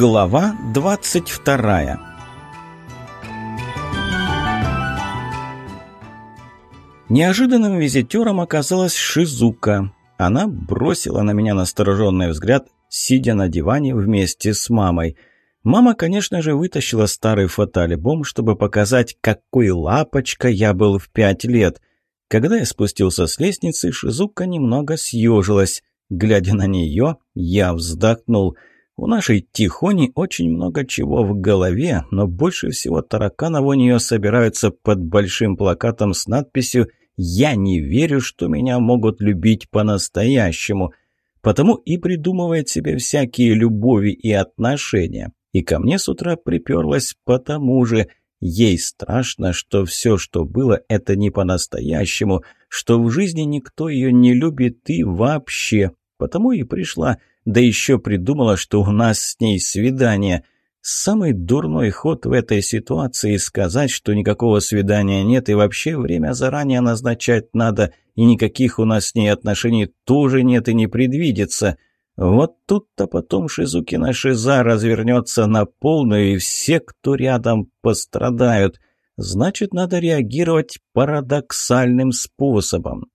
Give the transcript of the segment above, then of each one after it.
Глава 22 Неожиданным визитером оказалась Шизука. Она бросила на меня настороженный взгляд, сидя на диване вместе с мамой. Мама, конечно же, вытащила старый фотоальбом, чтобы показать, какой лапочка я был в пять лет. Когда я спустился с лестницы, Шизука немного съежилась. Глядя на нее, я вздохнул – у нашей Тихони очень много чего в голове, но больше всего тараканов у нее собираются под большим плакатом с надписью «Я не верю, что меня могут любить по-настоящему», потому и придумывает себе всякие любови и отношения. И ко мне с утра приперлась потому же. Ей страшно, что все, что было, это не по-настоящему, что в жизни никто ее не любит и вообще. Потому и пришла – да еще придумала, что у нас с ней свидание. Самый дурной ход в этой ситуации – сказать, что никакого свидания нет и вообще время заранее назначать надо, и никаких у нас с ней отношений тоже нет и не предвидится. Вот тут-то потом Шизукина Шиза развернется на полную, и все, кто рядом, пострадают. Значит, надо реагировать парадоксальным способом.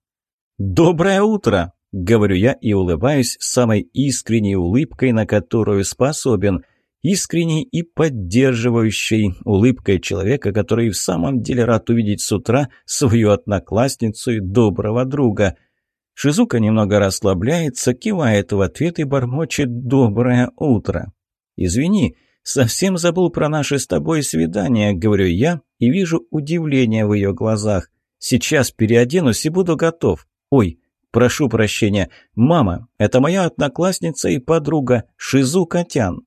«Доброе утро!» Говорю я и улыбаюсь самой искренней улыбкой, на которую способен. Искренней и поддерживающей улыбкой человека, который в самом деле рад увидеть с утра свою одноклассницу и доброго друга. Шизука немного расслабляется, кивает в ответ и бормочет «доброе утро». «Извини, совсем забыл про наше с тобой свидание», — говорю я и вижу удивление в ее глазах. «Сейчас переоденусь и буду готов. Ой, Прошу прощения. Мама, это моя одноклассница и подруга Шизу Котян.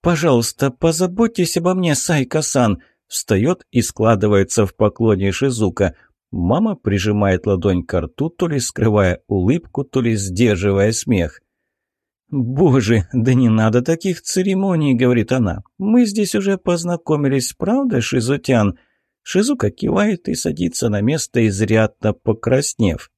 Пожалуйста, позаботьтесь обо мне, Сайка-сан. Встает и складывается в поклоне Шизука. Мама прижимает ладонь к рту, то ли скрывая улыбку, то ли сдерживая смех. «Боже, да не надо таких церемоний», — говорит она. «Мы здесь уже познакомились, правда, Шизутян?» Шизука кивает и садится на место, изрядно покраснев.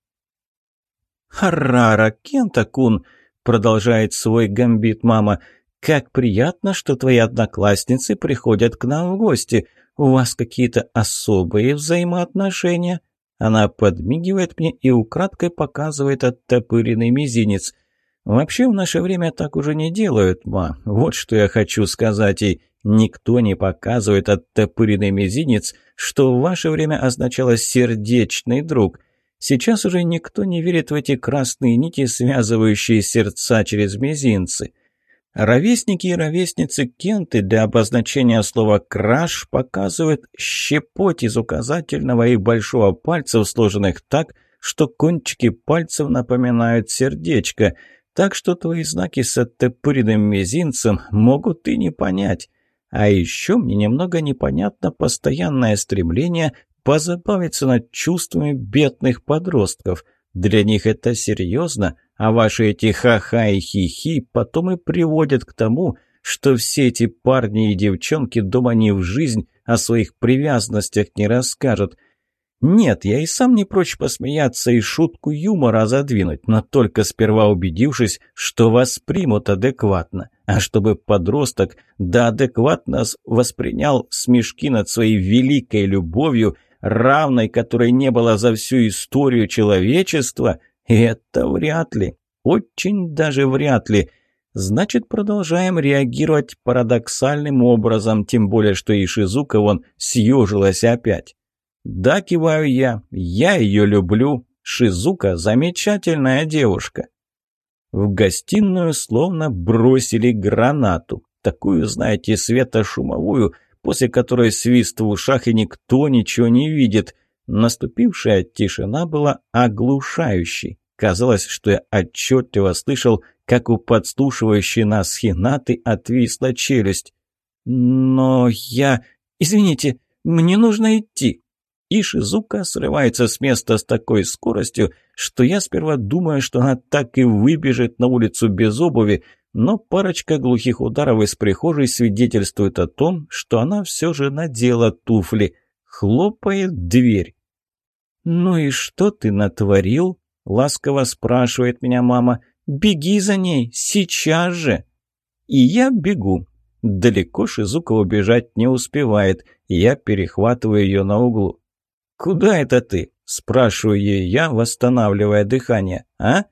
«Харрара, Кента-кун!» — продолжает свой гамбит мама. «Как приятно, что твои одноклассницы приходят к нам в гости. У вас какие-то особые взаимоотношения?» Она подмигивает мне и украдкой показывает оттопыренный мизинец. «Вообще в наше время так уже не делают, ма. Вот что я хочу сказать ей. Никто не показывает оттопыренный мизинец, что в ваше время означало «сердечный друг». Сейчас уже никто не верит в эти красные нити, связывающие сердца через мизинцы. Ровесники и ровесницы Кенты для обозначения слова «краш» показывают щепоть из указательного и большого пальцев, сложенных так, что кончики пальцев напоминают сердечко, так что твои знаки с оттопыренным мизинцем могут и не понять. А еще мне немного непонятно постоянное стремление позабавиться над чувствами бедных подростков. Для них это серьезно, а ваши эти ха-ха и хи-хи потом и приводят к тому, что все эти парни и девчонки дома не в жизнь о своих привязанностях не расскажут. Нет, я и сам не прочь посмеяться и шутку юмора задвинуть, но только сперва убедившись, что воспримут адекватно. А чтобы подросток да адекватно воспринял смешки над своей великой любовью, равной которой не было за всю историю человечества? Это вряд ли. Очень даже вряд ли. Значит, продолжаем реагировать парадоксальным образом, тем более, что и Шизука вон съежилась опять. Да, киваю я, я ее люблю. Шизука – замечательная девушка. В гостиную словно бросили гранату. Такую, знаете, светошумовую, после которой свист в ушах и никто ничего не видит. Наступившая тишина была оглушающей. Казалось, что я отчетливо слышал, как у подслушивающей нас хинаты отвисла челюсть. «Но я... Извините, мне нужно идти!» И Шизука срывается с места с такой скоростью, что я сперва думаю, что она так и выбежит на улицу без обуви, но парочка глухих ударов из прихожей свидетельствует о том, что она все же надела туфли. Хлопает дверь. «Ну и что ты натворил?» — ласково спрашивает меня мама. «Беги за ней, сейчас же!» И я бегу. Далеко Шизука убежать не успевает, я перехватываю ее на углу. «Куда это ты?» — спрашиваю я, восстанавливая дыхание. «А?»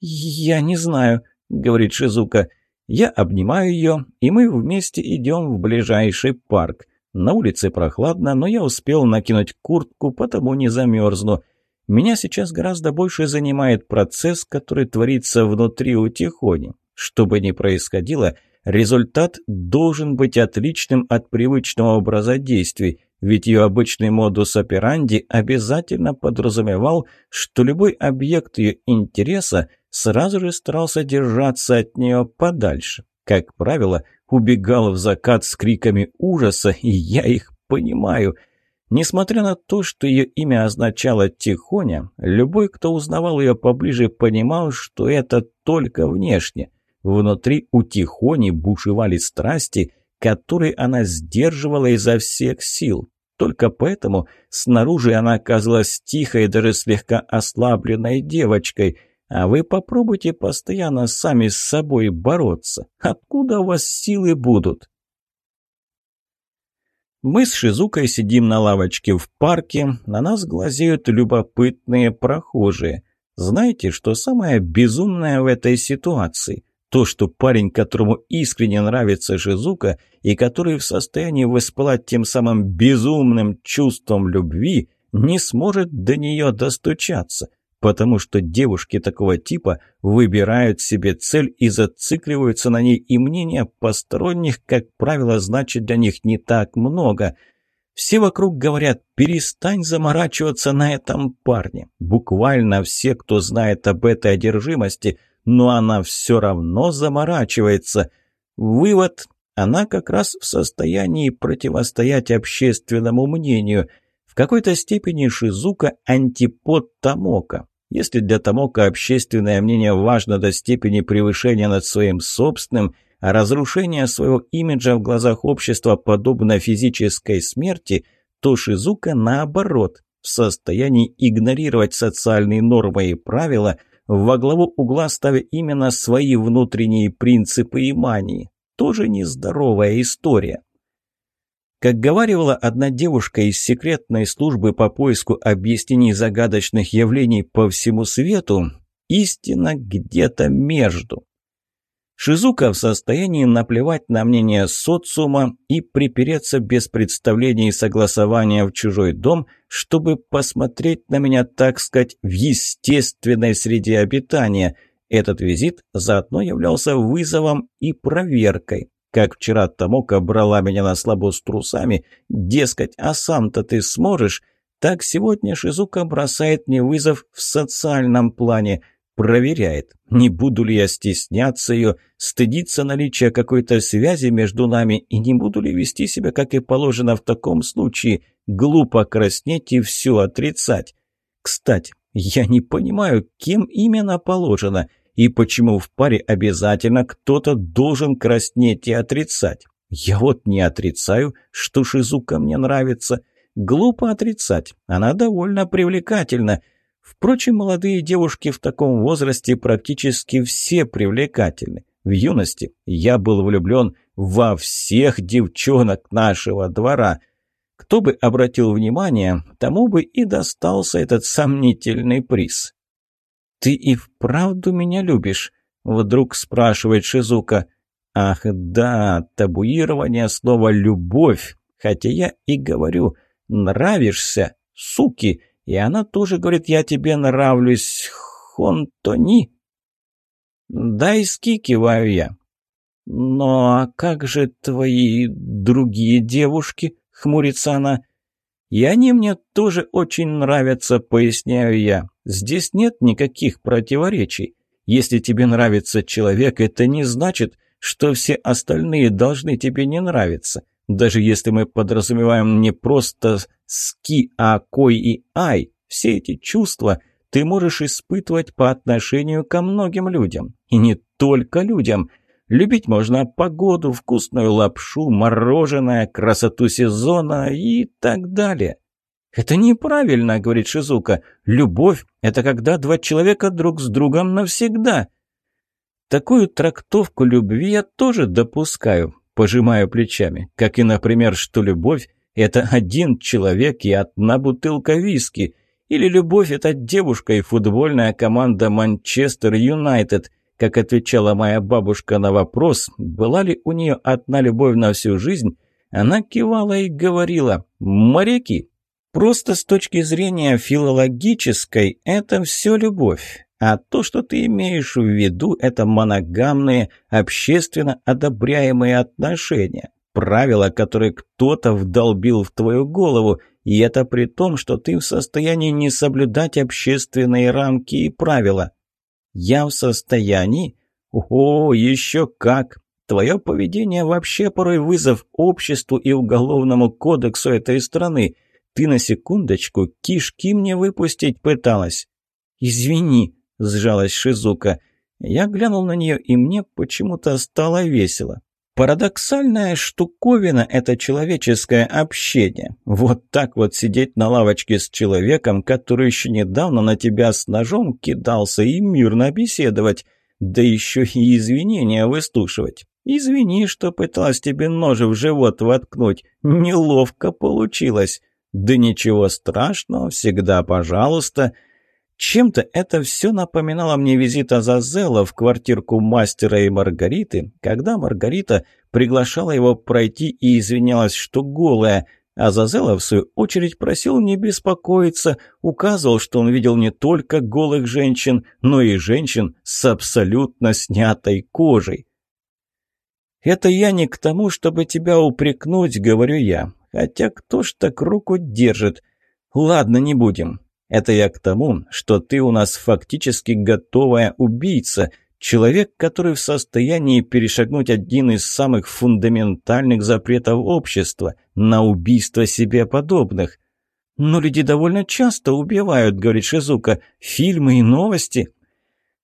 «Я не знаю», говорит Шизука. Я обнимаю ее, и мы вместе идем в ближайший парк. На улице прохладно, но я успел накинуть куртку, потому не замерзну. Меня сейчас гораздо больше занимает процесс, который творится внутри у Тихони. Что бы ни происходило, результат должен быть отличным от привычного образа действий ведь ее обычный модус операнди обязательно подразумевал, что любой объект ее интереса сразу же старался держаться от нее подальше. Как правило, убегал в закат с криками ужаса, и я их понимаю. Несмотря на то, что ее имя означало «тихоня», любой, кто узнавал ее поближе, понимал, что это только внешне. Внутри у Тихони бушевали страсти – который она сдерживала изо всех сил. Только поэтому снаружи она казалась тихой, даже слегка ослабленной девочкой. А вы попробуйте постоянно сами с собой бороться. Откуда у вас силы будут? Мы с Шизукой сидим на лавочке в парке, на нас глазеют любопытные прохожие. Знаете, что самое безумное в этой ситуации – то, что парень, которому искренне нравится Жизука и который в состоянии воспылать тем самым безумным чувством любви, не сможет до нее достучаться, потому что девушки такого типа выбирают себе цель и зацикливаются на ней, и мнение посторонних, как правило, значит для них не так много – все вокруг говорят, перестань заморачиваться на этом парне. Буквально все, кто знает об этой одержимости, но она все равно заморачивается. Вывод – она как раз в состоянии противостоять общественному мнению. В какой-то степени Шизука – антипод Тамока. Если для Тамока общественное мнение важно до степени превышения над своим собственным, а разрушение своего имиджа в глазах общества подобно физической смерти, то Шизука наоборот, в состоянии игнорировать социальные нормы и правила – во главу угла ставя именно свои внутренние принципы и мании. Тоже нездоровая история. Как говорила одна девушка из секретной службы по поиску объяснений загадочных явлений по всему свету, истина где-то между. Шизука в состоянии наплевать на мнение социума и припереться без представления и согласования в чужой дом, чтобы посмотреть на меня, так сказать, в естественной среде обитания. Этот визит заодно являлся вызовом и проверкой. Как вчера Тамока брала меня на слабо с трусами, дескать, а сам-то ты сможешь, так сегодня Шизука бросает мне вызов в социальном плане – проверяет, хм. не буду ли я стесняться ее, стыдиться наличия какой-то связи между нами и не буду ли вести себя, как и положено в таком случае, глупо краснеть и все отрицать. Кстати, я не понимаю, кем именно положено и почему в паре обязательно кто-то должен краснеть и отрицать. Я вот не отрицаю, что Шизука мне нравится. Глупо отрицать, она довольно привлекательна – Впрочем, молодые девушки в таком возрасте практически все привлекательны. В юности я был влюблен во всех девчонок нашего двора. Кто бы обратил внимание, тому бы и достался этот сомнительный приз. «Ты и вправду меня любишь?» — вдруг спрашивает Шизука. «Ах да, табуирование слова «любовь», хотя я и говорю «нравишься, суки», и она тоже говорит, я тебе нравлюсь, Хонтони. Дайски киваю я. «Но а как же твои другие девушки?» — хмурится она. «И они мне тоже очень нравятся», — поясняю я. «Здесь нет никаких противоречий. Если тебе нравится человек, это не значит, что все остальные должны тебе не нравиться. Даже если мы подразумеваем не просто «ски», а «кой» и «ай», все эти чувства ты можешь испытывать по отношению ко многим людям. И не только людям. Любить можно погоду, вкусную лапшу, мороженое, красоту сезона и так далее. «Это неправильно», — говорит Шизука. «Любовь — это когда два человека друг с другом навсегда». Такую трактовку любви я тоже допускаю, пожимаю плечами. Как и, например, что любовь – это один человек и одна бутылка виски. Или любовь – это девушка и футбольная команда Манчестер Юнайтед. Как отвечала моя бабушка на вопрос, была ли у нее одна любовь на всю жизнь, она кивала и говорила «моряки». Просто с точки зрения филологической это все любовь. А то, что ты имеешь в виду, это моногамные, общественно одобряемые отношения, правила, которые кто-то вдолбил в твою голову, и это при том, что ты в состоянии не соблюдать общественные рамки и правила. Я в состоянии? О, еще как! Твое поведение вообще порой вызов обществу и уголовному кодексу этой страны. Ты на секундочку кишки мне выпустить пыталась. Извини, — сжалась Шизука. Я глянул на нее, и мне почему-то стало весело. Парадоксальная штуковина – это человеческое общение. Вот так вот сидеть на лавочке с человеком, который еще недавно на тебя с ножом кидался и мирно беседовать, да еще и извинения выслушивать. Извини, что пыталась тебе нож в живот воткнуть, неловко получилось. Да ничего страшного, всегда пожалуйста – чем-то это все напоминало мне визита Азазела в квартирку мастера и Маргариты, когда Маргарита приглашала его пройти и извинялась, что голая. Азазела, в свою очередь, просил не беспокоиться, указывал, что он видел не только голых женщин, но и женщин с абсолютно снятой кожей. «Это я не к тому, чтобы тебя упрекнуть», — говорю я. «Хотя кто ж так руку держит? Ладно, не будем. Это я к тому, что ты у нас фактически готовая убийца, человек, который в состоянии перешагнуть один из самых фундаментальных запретов общества – на убийство себе подобных. «Но люди довольно часто убивают», – говорит Шизука, – «фильмы и новости».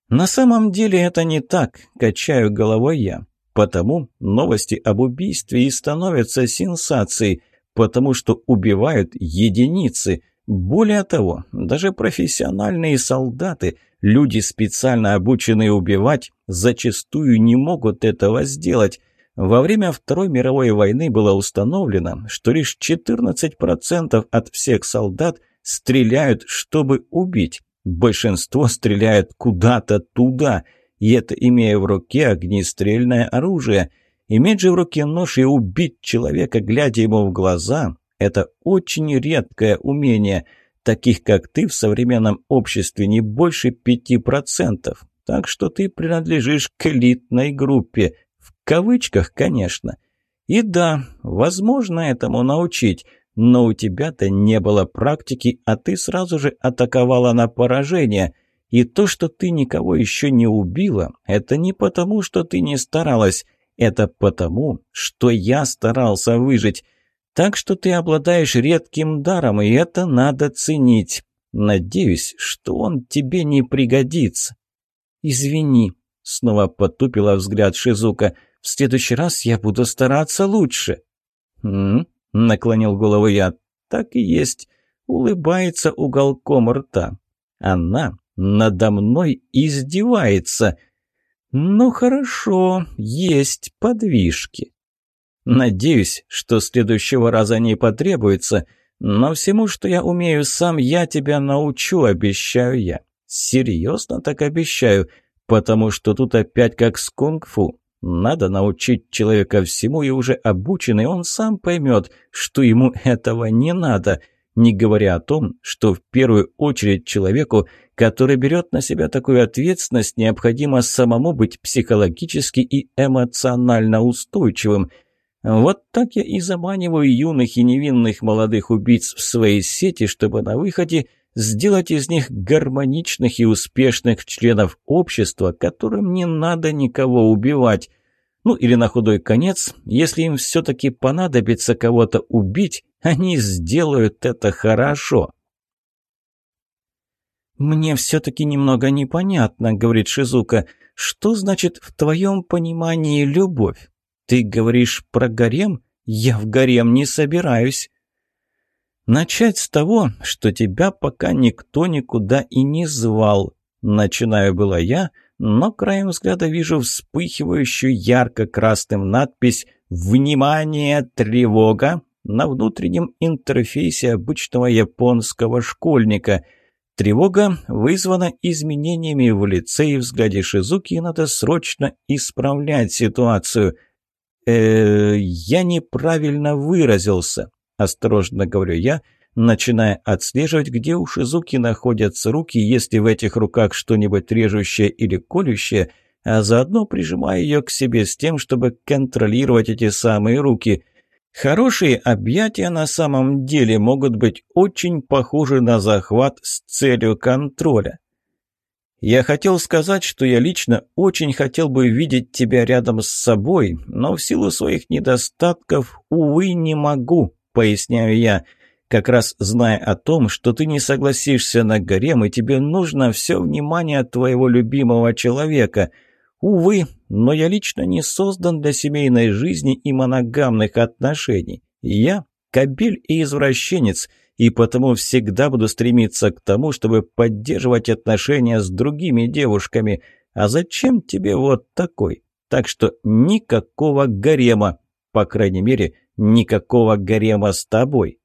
На самом деле это не так, качаю головой я. Потому новости об убийстве и становятся сенсацией, потому что убивают единицы – более того, даже профессиональные солдаты, люди, специально обученные убивать, зачастую не могут этого сделать. Во время Второй мировой войны было установлено, что лишь 14% от всех солдат стреляют, чтобы убить. Большинство стреляют куда-то туда, и это имея в руке огнестрельное оружие. Иметь же в руке нож и убить человека, глядя ему в глаза, это очень редкое умение. Таких, как ты, в современном обществе не больше 5%. Так что ты принадлежишь к элитной группе. В кавычках, конечно. И да, возможно этому научить. Но у тебя-то не было практики, а ты сразу же атаковала на поражение. И то, что ты никого еще не убила, это не потому, что ты не старалась. Это потому, что я старался выжить. Так что ты обладаешь редким даром, и это надо ценить. Надеюсь, что он тебе не пригодится. Извини, снова потупила взгляд Шизука. В следующий раз я буду стараться лучше. Хм, наклонил голову я. Так и есть. Улыбается уголком рта. Она надо мной издевается. Ну хорошо, есть подвижки. Надеюсь, что следующего раза не потребуется, но всему, что я умею сам, я тебя научу, обещаю я. Серьезно так обещаю, потому что тут опять как с кунг-фу. Надо научить человека всему, и уже обученный он сам поймет, что ему этого не надо, не говоря о том, что в первую очередь человеку, который берет на себя такую ответственность, необходимо самому быть психологически и эмоционально устойчивым – вот так я и заманиваю юных и невинных молодых убийц в свои сети, чтобы на выходе сделать из них гармоничных и успешных членов общества, которым не надо никого убивать. Ну или на худой конец, если им все-таки понадобится кого-то убить, они сделают это хорошо. «Мне все-таки немного непонятно», — говорит Шизука, — «что значит в твоем понимании любовь?» «Ты говоришь про гарем? Я в гарем не собираюсь». «Начать с того, что тебя пока никто никуда и не звал». Начинаю была я, но краем взгляда вижу вспыхивающую ярко-красным надпись «Внимание! Тревога!» на внутреннем интерфейсе обычного японского школьника. Тревога вызвана изменениями в лице и взгляде Шизуки, и надо срочно исправлять ситуацию – э, я неправильно выразился», – осторожно говорю я, начиная отслеживать, где у Шизуки находятся руки, если в этих руках что-нибудь режущее или колющее, а заодно прижимая ее к себе с тем, чтобы контролировать эти самые руки. Хорошие объятия на самом деле могут быть очень похожи на захват с целью контроля. Я хотел сказать, что я лично очень хотел бы видеть тебя рядом с собой, но в силу своих недостатков, увы, не могу, поясняю я, как раз зная о том, что ты не согласишься на гарем, и тебе нужно все внимание твоего любимого человека. Увы, но я лично не создан для семейной жизни и моногамных отношений. Я кабель и извращенец – и потому всегда буду стремиться к тому, чтобы поддерживать отношения с другими девушками. А зачем тебе вот такой? Так что никакого гарема, по крайней мере, никакого гарема с тобой.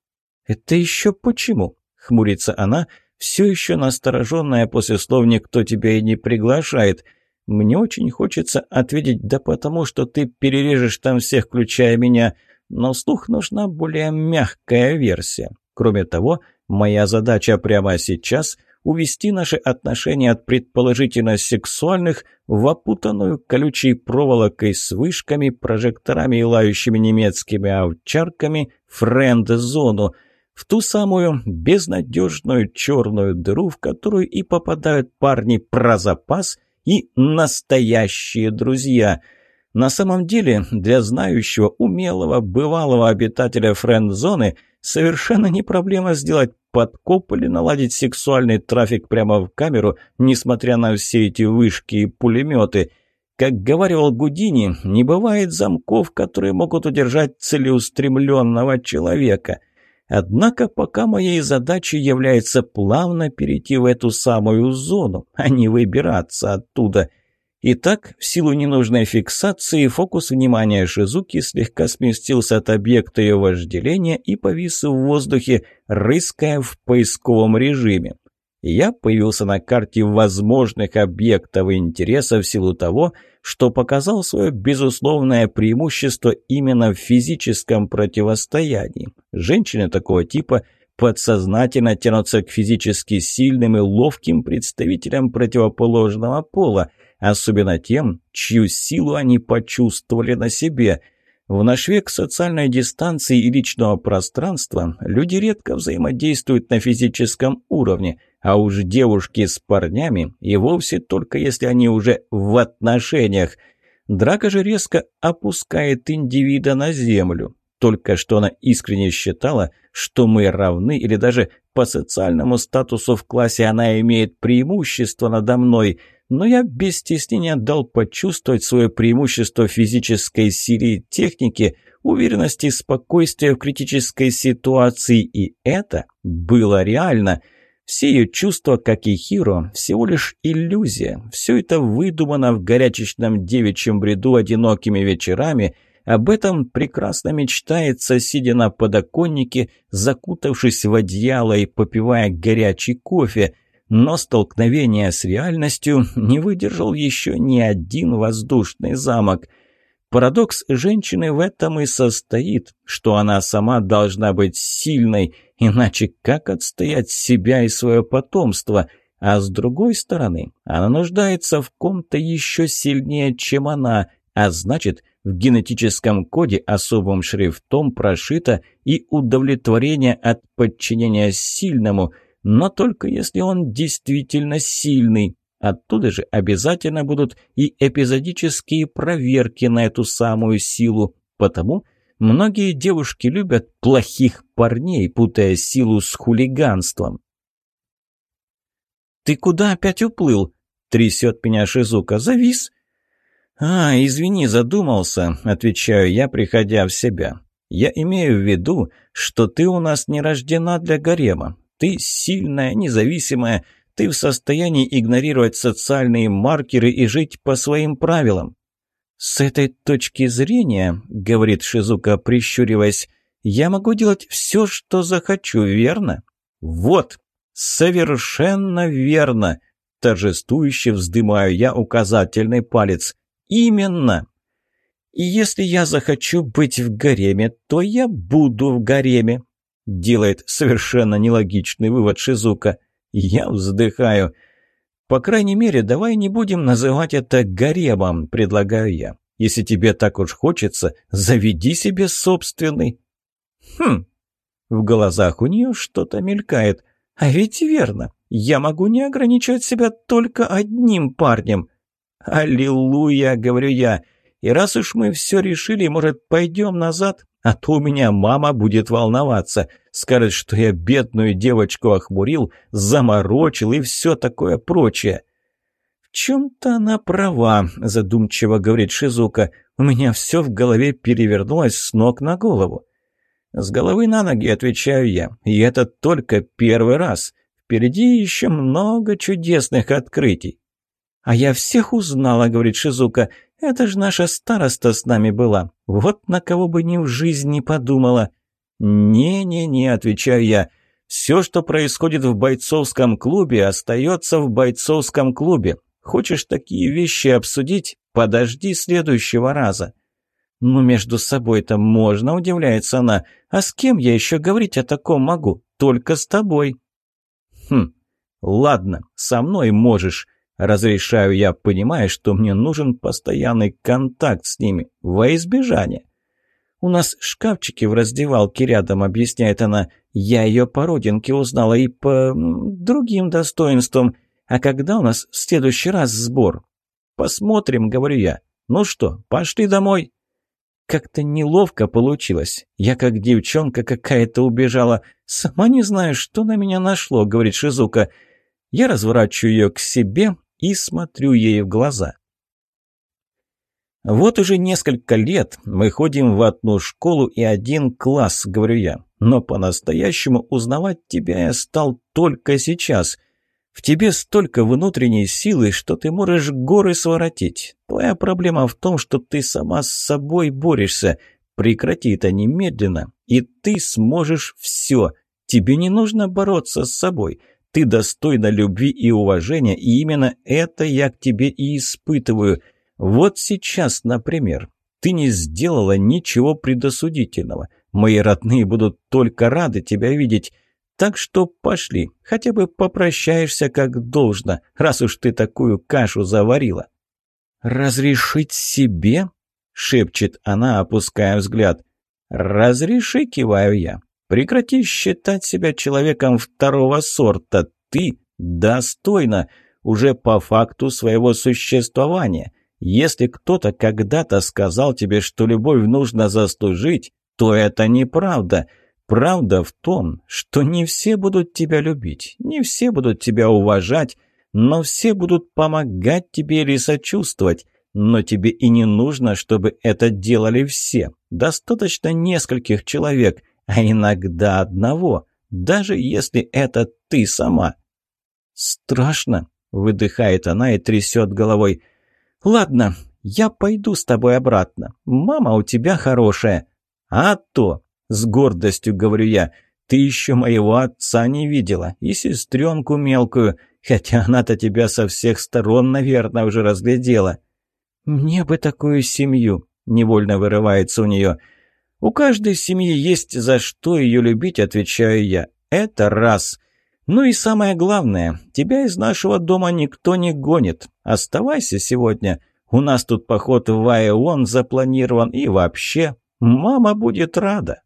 Это еще почему? Хмурится она, все еще настороженная после слов «никто тебя и не приглашает». Мне очень хочется ответить «да потому, что ты перережешь там всех, включая меня», но слух нужна более мягкая версия. Кроме того, моя задача прямо сейчас – увести наши отношения от предположительно сексуальных в опутанную колючей проволокой с вышками, прожекторами и лающими немецкими овчарками френд-зону, в ту самую безнадежную черную дыру, в которую и попадают парни про запас и настоящие друзья – на самом деле, для знающего, умелого, бывалого обитателя френд-зоны – Совершенно не проблема сделать подкоп или наладить сексуальный трафик прямо в камеру, несмотря на все эти вышки и пулеметы. Как говорил Гудини, не бывает замков, которые могут удержать целеустремленного человека. Однако пока моей задачей является плавно перейти в эту самую зону, а не выбираться оттуда – Итак, в силу ненужной фиксации, фокус внимания Шизуки слегка сместился от объекта ее вожделения и повис в воздухе, рыская в поисковом режиме. Я появился на карте возможных объектов интереса в силу того, что показал свое безусловное преимущество именно в физическом противостоянии. Женщины такого типа подсознательно тянутся к физически сильным и ловким представителям противоположного пола – особенно тем, чью силу они почувствовали на себе. В наш век социальной дистанции и личного пространства люди редко взаимодействуют на физическом уровне, а уж девушки с парнями и вовсе только если они уже в отношениях. Драка же резко опускает индивида на землю, только что она искренне считала, что мы равны или даже по социальному статусу в классе она имеет преимущество надо мной, но я без стеснения дал почувствовать свое преимущество физической силе и технике, уверенности и спокойствия в критической ситуации, и это было реально. Все ее чувства, как и Хиро, всего лишь иллюзия. Все это выдумано в горячечном девичьем бреду одинокими вечерами – об этом прекрасно мечтается, сидя на подоконнике, закутавшись в одеяло и попивая горячий кофе, но столкновение с реальностью не выдержал еще ни один воздушный замок. Парадокс женщины в этом и состоит, что она сама должна быть сильной, иначе как отстоять себя и свое потомство – а с другой стороны, она нуждается в ком-то еще сильнее, чем она, а значит, в генетическом коде особым шрифтом прошито и удовлетворение от подчинения сильному, но только если он действительно сильный. Оттуда же обязательно будут и эпизодические проверки на эту самую силу, потому многие девушки любят плохих парней, путая силу с хулиганством. «Ты куда опять уплыл?» – трясет меня Шизука. «Завис!» «А, извини, задумался», — отвечаю я, приходя в себя. «Я имею в виду, что ты у нас не рождена для гарема. Ты сильная, независимая, ты в состоянии игнорировать социальные маркеры и жить по своим правилам». «С этой точки зрения», — говорит Шизука, прищуриваясь, «я могу делать все, что захочу, верно?» «Вот, совершенно верно!» Торжествующе вздымаю я указательный палец. Именно. И если я захочу быть в гареме, то я буду в гареме. Делает совершенно нелогичный вывод Шизука. Я вздыхаю. По крайней мере, давай не будем называть это гаремом, предлагаю я. Если тебе так уж хочется, заведи себе собственный. Хм. В глазах у нее что-то мелькает. А ведь верно. Я могу не ограничивать себя только одним парнем. «Аллилуйя!» — говорю я. «И раз уж мы все решили, может, пойдем назад? А то у меня мама будет волноваться. Скажет, что я бедную девочку охмурил, заморочил и все такое прочее». «В чем-то она права», — задумчиво говорит Шизука. «У меня все в голове перевернулось с ног на голову». «С головы на ноги», — отвечаю я. «И это только первый раз. Впереди еще много чудесных открытий. «А я всех узнала», — говорит Шизука. «Это же наша староста с нами была. Вот на кого бы ни в жизни подумала». «Не-не-не», — отвечаю я. «Все, что происходит в бойцовском клубе, остается в бойцовском клубе. Хочешь такие вещи обсудить? Подожди следующего раза». «Ну, между собой-то можно», — удивляется она. «А с кем я еще говорить о таком могу? Только с тобой». «Хм, ладно, со мной можешь». Разрешаю я, понимая, что мне нужен постоянный контакт с ними во избежание. «У нас шкафчики в раздевалке рядом», — объясняет она. «Я ее по родинке узнала и по другим достоинствам. А когда у нас в следующий раз сбор?» «Посмотрим», — говорю я. «Ну что, пошли домой?» Как-то неловко получилось. Я как девчонка какая-то убежала. «Сама не знаю, что на меня нашло», — говорит Шизука. Я разворачиваю ее к себе, и смотрю ей в глаза. «Вот уже несколько лет мы ходим в одну школу и один класс», — говорю я. «Но по-настоящему узнавать тебя я стал только сейчас. В тебе столько внутренней силы, что ты можешь горы своротить. Твоя проблема в том, что ты сама с собой борешься. Прекрати это немедленно, и ты сможешь все. Тебе не нужно бороться с собой. Ты достойна любви и уважения, и именно это я к тебе и испытываю. Вот сейчас, например, ты не сделала ничего предосудительного. Мои родные будут только рады тебя видеть. Так что пошли, хотя бы попрощаешься как должно, раз уж ты такую кашу заварила». «Разрешить себе?» — шепчет она, опуская взгляд. «Разреши, киваю я. Прекрати считать себя человеком второго сорта. Ты достойна уже по факту своего существования. Если кто-то когда-то сказал тебе, что любовь нужно заслужить, то это неправда. Правда в том, что не все будут тебя любить, не все будут тебя уважать, но все будут помогать тебе или сочувствовать. Но тебе и не нужно, чтобы это делали все. Достаточно нескольких человек – а иногда одного, даже если это ты сама. «Страшно», — выдыхает она и трясет головой. «Ладно, я пойду с тобой обратно. Мама у тебя хорошая». «А то», — с гордостью говорю я, — «ты еще моего отца не видела и сестренку мелкую, хотя она-то тебя со всех сторон, наверное, уже разглядела». «Мне бы такую семью», — невольно вырывается у нее, — «У каждой семьи есть за что ее любить», — отвечаю я. «Это раз». «Ну и самое главное, тебя из нашего дома никто не гонит. Оставайся сегодня. У нас тут поход в Айон запланирован и вообще. Мама будет рада».